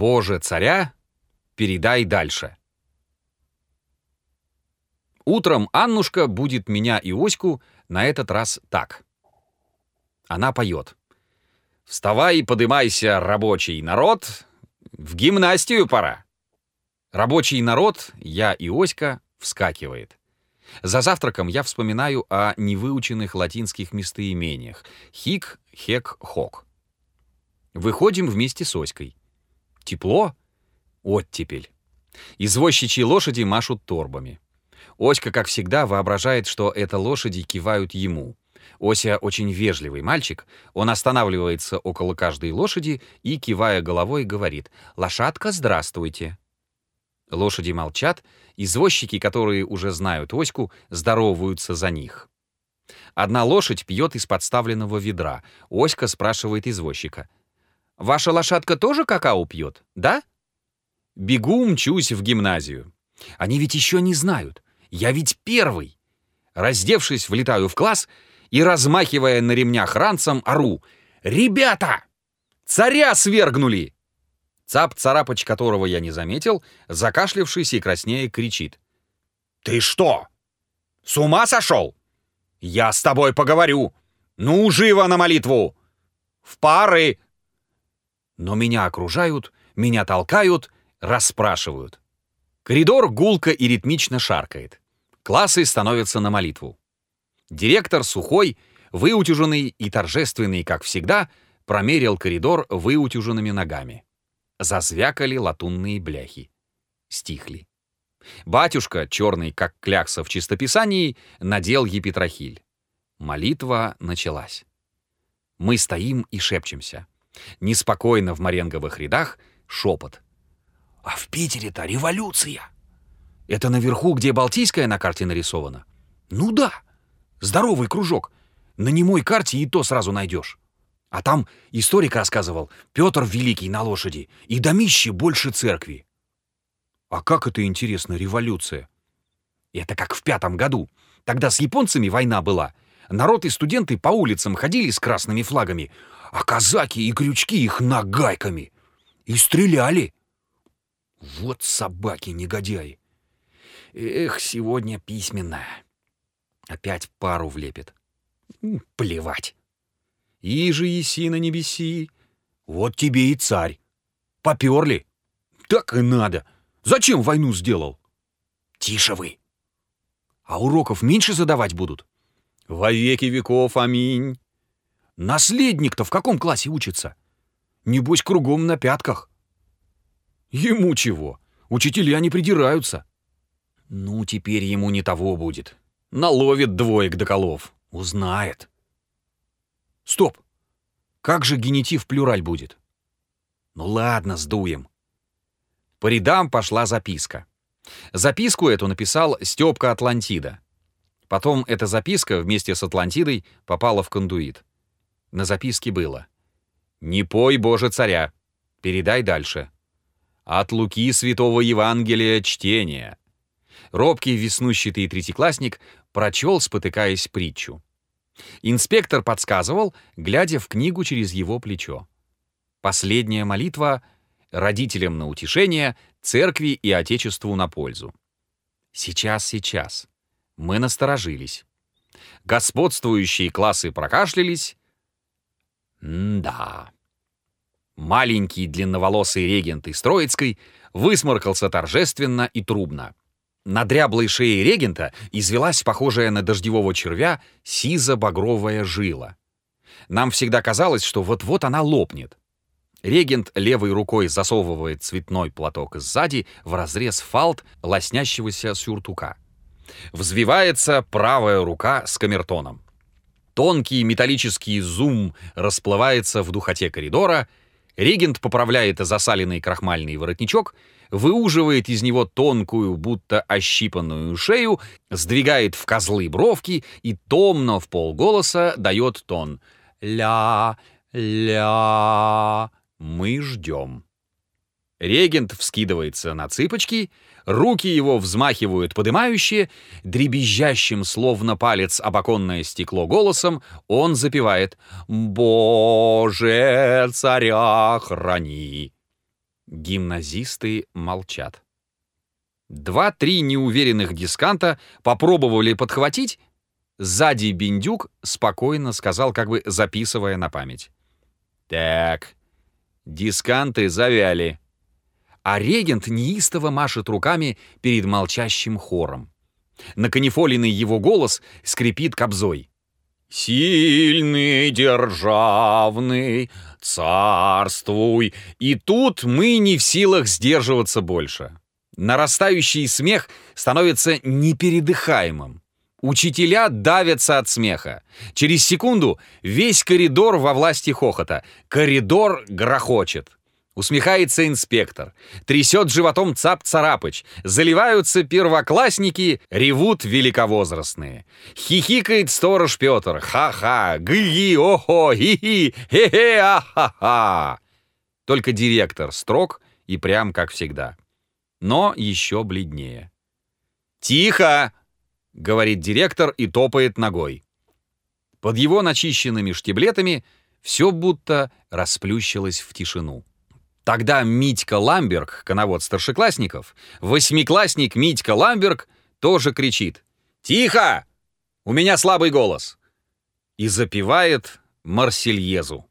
Боже, царя, передай дальше. Утром Аннушка будет меня и Оську на этот раз так. Она поет. «Вставай и подымайся, рабочий народ, в гимнастию пора». Рабочий народ, я и Оська, вскакивает. За завтраком я вспоминаю о невыученных латинских местоимениях «хик», «хек», «хок». Выходим вместе с Оськой. Тепло? Оттепель. Извозчичьи лошади машут торбами. Оська, как всегда, воображает, что это лошади кивают ему. Ося очень вежливый мальчик. Он останавливается около каждой лошади и, кивая головой, говорит «Лошадка, здравствуйте». Лошади молчат, извозчики, которые уже знают Оську, здороваются за них. Одна лошадь пьет из подставленного ведра. Оська спрашивает извозчика. «Ваша лошадка тоже какао пьет, да?» Бегу, мчусь в гимназию. Они ведь еще не знают. Я ведь первый. Раздевшись, влетаю в класс и, размахивая на ремнях ранцем, ору. «Ребята! Царя свергнули!» Цап-царапыч, которого я не заметил, закашлявшись и краснее, кричит. «Ты что? С ума сошел? Я с тобой поговорю! Ну, живо на молитву! В пары!» Но меня окружают, меня толкают, расспрашивают. Коридор гулко и ритмично шаркает. Классы становятся на молитву. Директор сухой, выутюженный и торжественный, как всегда, промерил коридор выутюженными ногами. Зазвякали латунные бляхи. Стихли. Батюшка, черный как клякса в чистописании, надел епитрахиль. Молитва началась. Мы стоим и шепчемся. Неспокойно в маренговых рядах шепот. «А в Питере-то революция!» «Это наверху, где Балтийская на карте нарисована?» «Ну да! Здоровый кружок. На немой карте и то сразу найдешь». А там историк рассказывал, Петр Великий на лошади, и домище больше церкви. А как это, интересно, революция? Это как в пятом году. Тогда с японцами война была. Народ и студенты по улицам ходили с красными флагами, а казаки и крючки их нагайками. И стреляли. Вот собаки-негодяи. Эх, сегодня письменная. Опять пару влепит. Плевать. Иже еси на небеси. Вот тебе и царь. Поперли. Так и надо. Зачем войну сделал? Тише вы. А уроков меньше задавать будут? Во веки веков, аминь. Наследник-то в каком классе учится? Небось, кругом на пятках. Ему чего? Учителя не придираются. Ну, теперь ему не того будет. Наловит двоек до колов. Узнает. Стоп! Как же генитив плюраль будет? Ну ладно, сдуем. По рядам пошла записка. Записку эту написал Степка Атлантида. Потом эта записка вместе с Атлантидой попала в кондуит. На записке было «Не пой, Боже, царя, передай дальше». От Луки Святого Евангелия чтения. Робкий веснущатый третьеклассник прочел, спотыкаясь притчу. Инспектор подсказывал, глядя в книгу через его плечо. Последняя молитва родителям на утешение, церкви и Отечеству на пользу. Сейчас, сейчас. Мы насторожились. Господствующие классы прокашлялись. М-да. Маленький длинноволосый регент из Троицкой высморкался торжественно и трубно. На дряблой шее регента извелась похожая на дождевого червя сизо-багровая жила. Нам всегда казалось, что вот-вот она лопнет. Регент левой рукой засовывает цветной платок сзади в разрез фалт лоснящегося сюртука. Взвивается правая рука с камертоном. Тонкий металлический зум расплывается в духоте коридора, регент поправляет засаленный крахмальный воротничок — выуживает из него тонкую, будто ощипанную шею, сдвигает в козлы бровки и томно в полголоса дает тон «Ля, ля, мы ждем». Регент вскидывается на цыпочки, руки его взмахивают подымающие, дребезжащим, словно палец об оконное стекло голосом, он запевает «Боже, царя храни». Гимназисты молчат. Два-три неуверенных дисканта попробовали подхватить. Сзади Биндюк спокойно сказал, как бы записывая на память. «Так, дисканты завяли». А регент неистово машет руками перед молчащим хором. Наканифоленный его голос скрипит кобзой. «Сильный, державный, царствуй!» И тут мы не в силах сдерживаться больше. Нарастающий смех становится непередыхаемым. Учителя давятся от смеха. Через секунду весь коридор во власти хохота. Коридор грохочет. Усмехается инспектор. Трясет животом цап-царапыч. Заливаются первоклассники, ревут великовозрастные. Хихикает сторож Петр. Ха-ха, гы-ги, охо, хи-хи, хе-хе, а-ха-ха. Только директор строг и прям как всегда. Но еще бледнее. «Тихо!» — говорит директор и топает ногой. Под его начищенными штиблетами все будто расплющилось в тишину. Тогда Митька Ламберг, коновод старшеклассников, восьмиклассник Митька Ламберг тоже кричит «Тихо! У меня слабый голос!» и запевает Марсельезу.